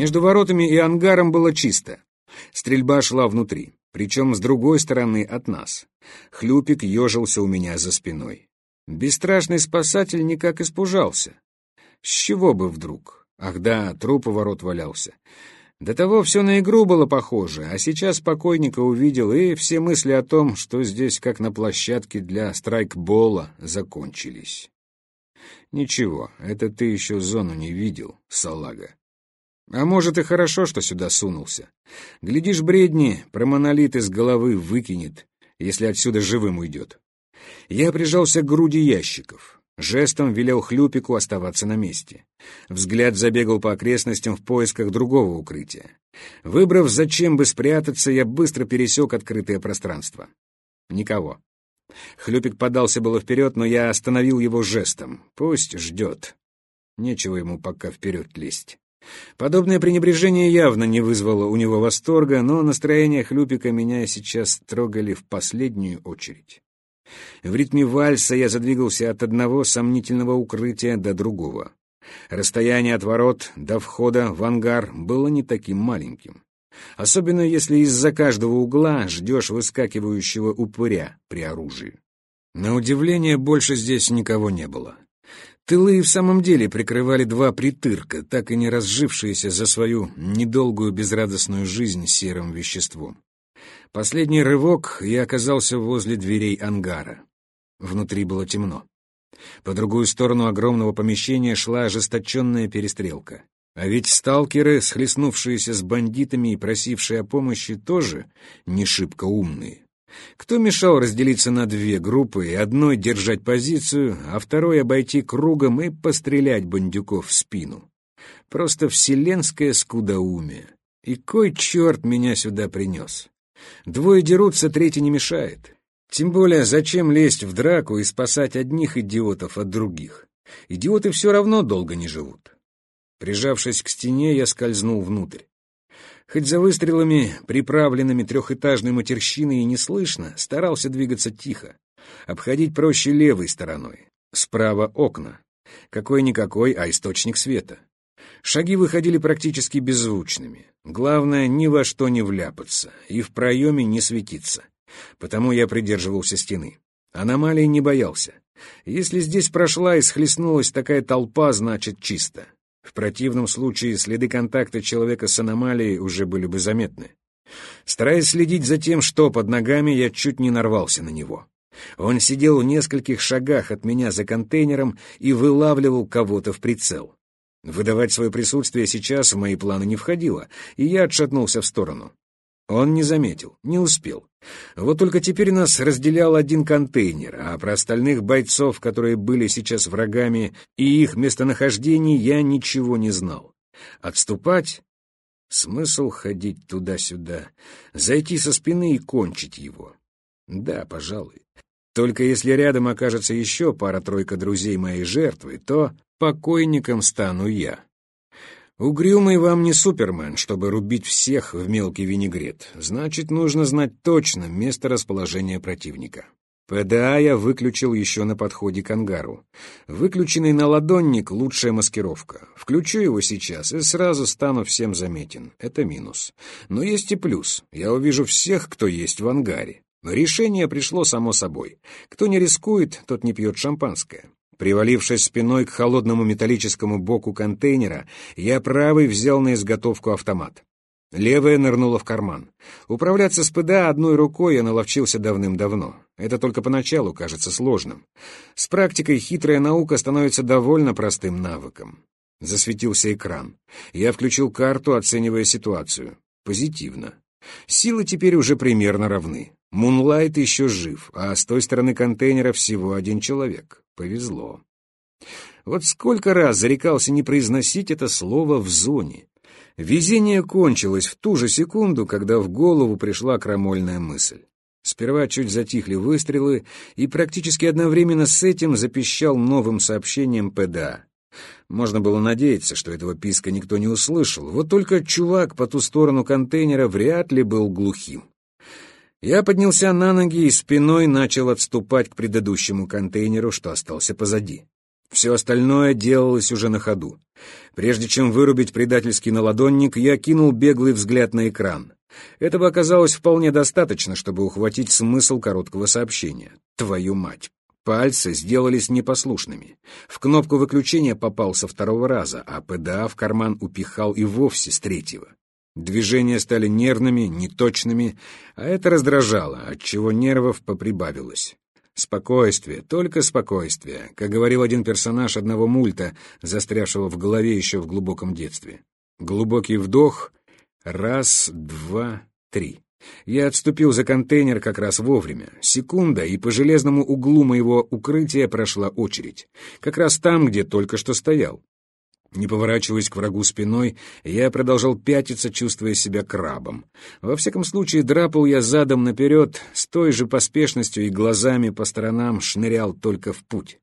Между воротами и ангаром было чисто. Стрельба шла внутри, причем с другой стороны от нас. Хлюпик ежился у меня за спиной. Бесстрашный спасатель никак испужался. С чего бы вдруг? Ах да, труп у ворот валялся. До того все на игру было похоже, а сейчас покойника увидел, и все мысли о том, что здесь, как на площадке для страйкбола, закончились. Ничего, это ты еще зону не видел, салага. А может, и хорошо, что сюда сунулся. Глядишь, бредни про монолит из головы выкинет, если отсюда живым уйдет. Я прижался к груди ящиков. Жестом велел Хлюпику оставаться на месте. Взгляд забегал по окрестностям в поисках другого укрытия. Выбрав, зачем бы спрятаться, я быстро пересек открытое пространство. Никого. Хлюпик подался было вперед, но я остановил его жестом. Пусть ждет. Нечего ему пока вперед лезть. Подобное пренебрежение явно не вызвало у него восторга, но настроение Хлюпика меня сейчас трогали в последнюю очередь. В ритме вальса я задвигался от одного сомнительного укрытия до другого. Расстояние от ворот до входа в ангар было не таким маленьким. Особенно если из-за каждого угла ждешь выскакивающего упыря при оружии. На удивление, больше здесь никого не было. Тылы в самом деле прикрывали два притырка, так и не разжившиеся за свою недолгую безрадостную жизнь серым веществом. Последний рывок, я оказался возле дверей ангара. Внутри было темно. По другую сторону огромного помещения шла ожесточенная перестрелка. А ведь сталкеры, схлестнувшиеся с бандитами и просившие о помощи, тоже не шибко умные. Кто мешал разделиться на две группы и одной держать позицию, а второй обойти кругом и пострелять бандюков в спину? Просто вселенское скудоумие. И кой черт меня сюда принес? Двое дерутся, третий не мешает. Тем более, зачем лезть в драку и спасать одних идиотов от других? Идиоты все равно долго не живут. Прижавшись к стене, я скользнул внутрь. Хоть за выстрелами, приправленными трехэтажной матерщиной, и не слышно, старался двигаться тихо. Обходить проще левой стороной. Справа окна. Какой-никакой, а источник света. Шаги выходили практически беззвучными. Главное, ни во что не вляпаться и в проеме не светиться. Потому я придерживался стены. Аномалии не боялся. Если здесь прошла и схлестнулась такая толпа, значит чисто. В противном случае следы контакта человека с аномалией уже были бы заметны. Стараясь следить за тем, что под ногами, я чуть не нарвался на него. Он сидел в нескольких шагах от меня за контейнером и вылавливал кого-то в прицел. Выдавать свое присутствие сейчас в мои планы не входило, и я отшатнулся в сторону. Он не заметил, не успел. Вот только теперь нас разделял один контейнер, а про остальных бойцов, которые были сейчас врагами, и их местонахождение я ничего не знал. Отступать? Смысл ходить туда-сюда, зайти со спины и кончить его. Да, пожалуй. Только если рядом окажется еще пара-тройка друзей моей жертвы, то покойником стану я. Угрюмый вам не Супермен, чтобы рубить всех в мелкий винегрет. Значит, нужно знать точно место расположения противника. ПДА я выключил еще на подходе к ангару. Выключенный на ладонник — лучшая маскировка. Включу его сейчас и сразу стану всем заметен. Это минус. Но есть и плюс. Я увижу всех, кто есть в ангаре. Решение пришло само собой. Кто не рискует, тот не пьет шампанское. Привалившись спиной к холодному металлическому боку контейнера, я правый взял на изготовку автомат. Левая нырнула в карман. Управляться с ПДА одной рукой я наловчился давным-давно. Это только поначалу кажется сложным. С практикой хитрая наука становится довольно простым навыком. Засветился экран. Я включил карту, оценивая ситуацию. Позитивно. Силы теперь уже примерно равны. Мунлайт еще жив, а с той стороны контейнера всего один человек. Повезло. Вот сколько раз зарекался не произносить это слово в зоне. Везение кончилось в ту же секунду, когда в голову пришла крамольная мысль. Сперва чуть затихли выстрелы, и практически одновременно с этим запищал новым сообщением ПДА. Можно было надеяться, что этого писка никто не услышал, вот только чувак по ту сторону контейнера вряд ли был глухим. Я поднялся на ноги и спиной начал отступать к предыдущему контейнеру, что остался позади. Все остальное делалось уже на ходу. Прежде чем вырубить предательский наладонник, я кинул беглый взгляд на экран. Этого оказалось вполне достаточно, чтобы ухватить смысл короткого сообщения. Твою мать! Пальцы сделались непослушными. В кнопку выключения попал со второго раза, а ПДА в карман упихал и вовсе с третьего. Движения стали нервными, неточными, а это раздражало, отчего нервов поприбавилось. Спокойствие, только спокойствие, как говорил один персонаж одного мульта, застрявшего в голове еще в глубоком детстве. Глубокий вдох. Раз, два, три. Я отступил за контейнер как раз вовремя. Секунда, и по железному углу моего укрытия прошла очередь. Как раз там, где только что стоял. Не поворачиваясь к врагу спиной, я продолжал пятиться, чувствуя себя крабом. Во всяком случае, драпал я задом наперед, с той же поспешностью и глазами по сторонам шнырял только в путь.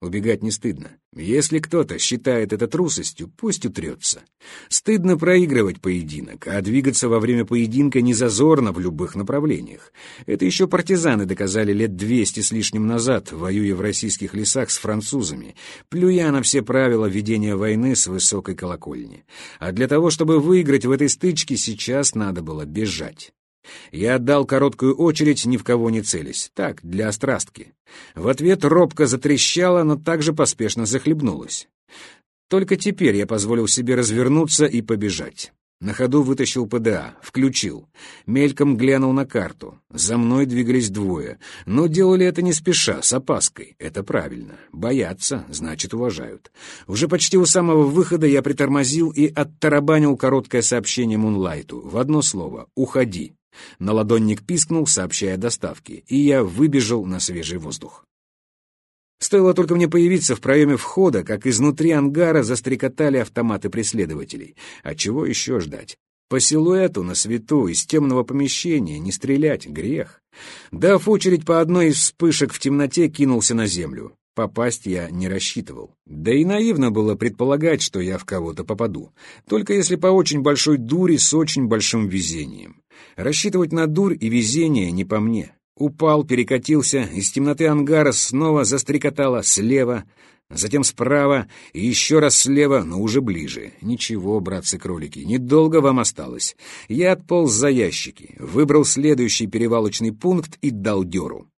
Убегать не стыдно. Если кто-то считает это трусостью, пусть утрется. Стыдно проигрывать поединок, а двигаться во время поединка не зазорно в любых направлениях. Это еще партизаны доказали лет двести с лишним назад, воюя в российских лесах с французами, плюя на все правила ведения войны с высокой колокольни. А для того, чтобы выиграть в этой стычке, сейчас надо было бежать. Я отдал короткую очередь, ни в кого не целясь. Так, для острастки. В ответ робко затрещала, но также поспешно захлебнулась. Только теперь я позволил себе развернуться и побежать. На ходу вытащил ПДА, включил. Мельком глянул на карту. За мной двигались двое. Но делали это не спеша, с опаской. Это правильно. Боятся, значит, уважают. Уже почти у самого выхода я притормозил и оттарабанил короткое сообщение Мунлайту. В одно слово «Уходи». Наладонник пискнул, сообщая о доставке, и я выбежал на свежий воздух. Стоило только мне появиться в проеме входа, как изнутри ангара застрекотали автоматы преследователей. А чего еще ждать? По силуэту на свету из темного помещения не стрелять — грех. Дав очередь по одной из вспышек в темноте, кинулся на землю. Попасть я не рассчитывал. Да и наивно было предполагать, что я в кого-то попаду. Только если по очень большой дуре с очень большим везением. Рассчитывать на дурь и везение не по мне. Упал, перекатился, из темноты ангара снова застрекотало слева, затем справа и еще раз слева, но уже ближе. Ничего, братцы-кролики, недолго вам осталось. Я отполз за ящики, выбрал следующий перевалочный пункт и дал дёру.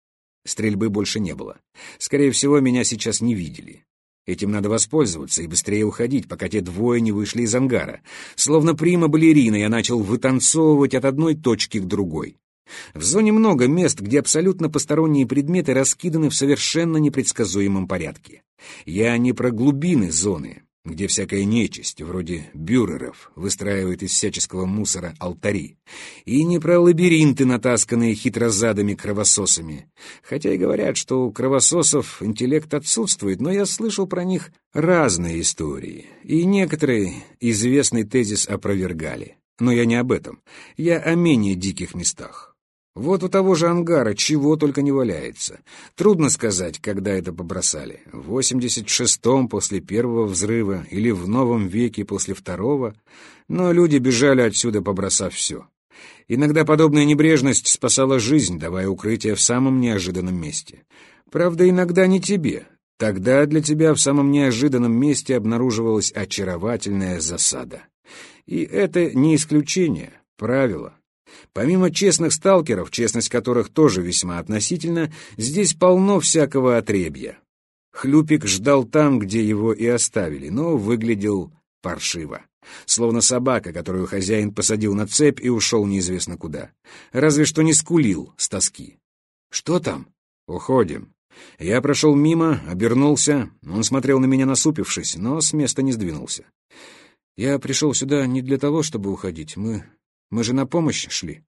Стрельбы больше не было. Скорее всего, меня сейчас не видели. Этим надо воспользоваться и быстрее уходить, пока те двое не вышли из ангара. Словно прима-балерина я начал вытанцовывать от одной точки к другой. В зоне много мест, где абсолютно посторонние предметы раскиданы в совершенно непредсказуемом порядке. Я не про глубины зоны, где всякая нечисть, вроде бюреров, выстраивает из всяческого мусора алтари, и не про лабиринты, натасканные хитрозадыми кровососами. Хотя и говорят, что у кровососов интеллект отсутствует, но я слышал про них разные истории, и некоторые известный тезис опровергали. Но я не об этом, я о менее диких местах. Вот у того же ангара чего только не валяется. Трудно сказать, когда это побросали. В 86-м после первого взрыва или в новом веке после второго. Но люди бежали отсюда, побросав все. Иногда подобная небрежность спасала жизнь, давая укрытие в самом неожиданном месте. Правда, иногда не тебе. Тогда для тебя в самом неожиданном месте обнаруживалась очаровательная засада. И это не исключение, правило. Помимо честных сталкеров, честность которых тоже весьма относительна, здесь полно всякого отребья. Хлюпик ждал там, где его и оставили, но выглядел паршиво. Словно собака, которую хозяин посадил на цепь и ушел неизвестно куда. Разве что не скулил с тоски. «Что там?» «Уходим». Я прошел мимо, обернулся. Он смотрел на меня насупившись, но с места не сдвинулся. «Я пришел сюда не для того, чтобы уходить. Мы мы же на помощь шли.